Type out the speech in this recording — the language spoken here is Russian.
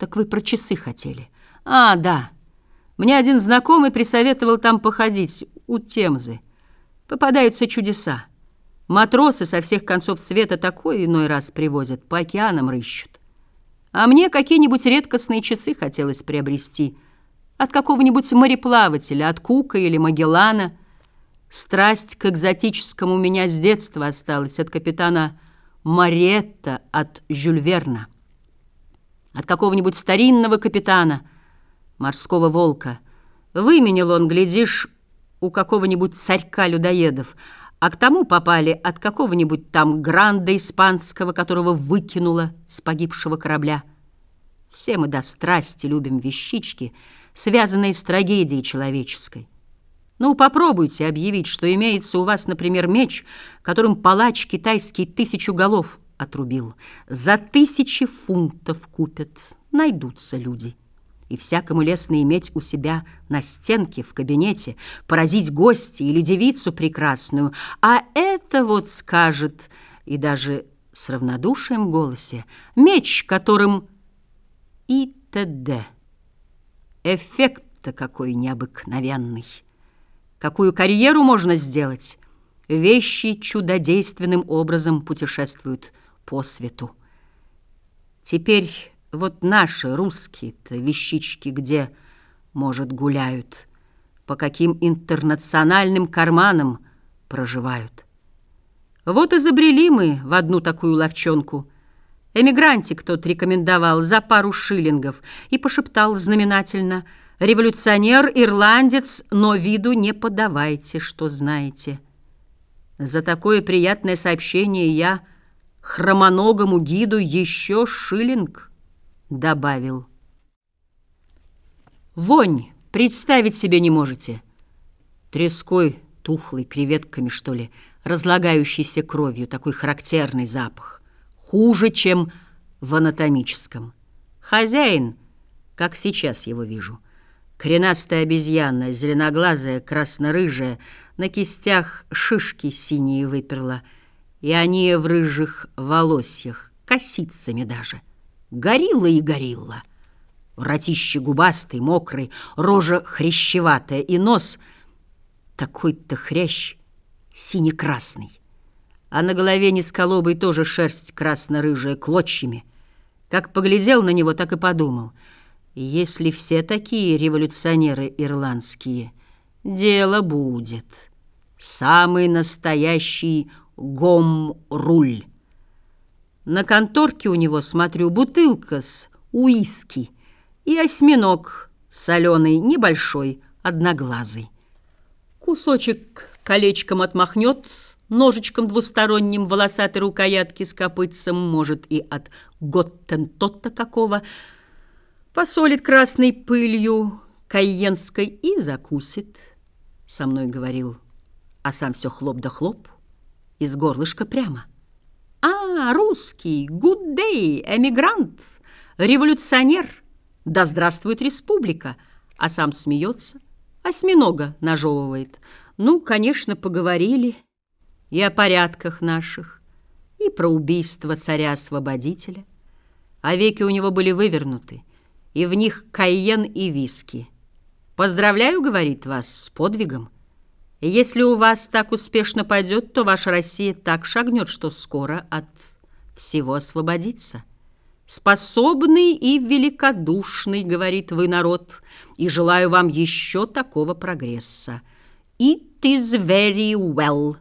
Так вы про часы хотели. А, да. Мне один знакомый присоветовал там походить, у Темзы. Попадаются чудеса. Матросы со всех концов света такой иной раз привозят, по океанам рыщут. А мне какие-нибудь редкостные часы хотелось приобрести. От какого-нибудь мореплавателя, от Кука или Магеллана. Страсть к экзотическому у меня с детства осталась от капитана Маретта, от Жюль Верна от какого-нибудь старинного капитана, морского волка. Выменил он, глядишь, у какого-нибудь царька людоедов, а к тому попали от какого-нибудь там гранда испанского, которого выкинуло с погибшего корабля. Все мы до страсти любим вещички, связанные с трагедией человеческой. Ну, попробуйте объявить, что имеется у вас, например, меч, которым палач китайский тысячу голов — отрубил. За тысячи фунтов купят, найдутся люди. И всякому лестно иметь у себя на стенке в кабинете, поразить гостя или девицу прекрасную, а это вот скажет, и даже с равнодушием в голосе, меч, которым и т.д. Эффект-то какой необыкновенный. Какую карьеру можно сделать? Вещи чудодейственным образом путешествуют по свету. Теперь вот наши русские-то вещички где, может, гуляют, по каким интернациональным карманам проживают. Вот изобрели мы в одну такую ловчонку. Эмигрантик тот рекомендовал за пару шиллингов и пошептал знаменательно «Революционер, ирландец, но виду не подавайте, что знаете». За такое приятное сообщение я хромоногому гиду еще шиллинг добавил. Вонь представить себе не можете. Треской, тухлый, креветками, что ли, разлагающийся кровью, такой характерный запах. Хуже, чем в анатомическом. Хозяин, как сейчас его вижу, коренастая обезьяна, зеленоглазая, красно-рыжая, на кистях шишки синие выперла — и они в рыжих волосьях, косицами даже. Горилла и горилла. Ротище губастый, мокрый, рожа хрящеватая и нос такой-то хрящ сине-красный. А на голове низколобой тоже шерсть красно-рыжая, клочьями. Как поглядел на него, так и подумал. Если все такие революционеры ирландские, дело будет. Самый настоящий Гом-руль. На конторке у него, смотрю, бутылка с уиски и осьминог соленый, небольшой, одноглазый. Кусочек колечком отмахнет, ножичком двусторонним волосатой рукоятки с копытцем, может, и от готтентотта какого, посолит красной пылью кайенской и закусит. Со мной говорил, а сам все хлоп да хлоп из горлышка прямо. «А, русский, good day, эмигрант, революционер, да здравствует республика!» А сам смеется, осьминога нажевывает. Ну, конечно, поговорили и о порядках наших, и про убийство царя-освободителя. А веки у него были вывернуты, и в них кайен и виски. «Поздравляю, — говорит вас, — с подвигом». Если у вас так успешно пойдет, то ваша Россия так шагнет, что скоро от всего освободится. Способный и великодушный, говорит вы, народ, и желаю вам еще такого прогресса. It is very well.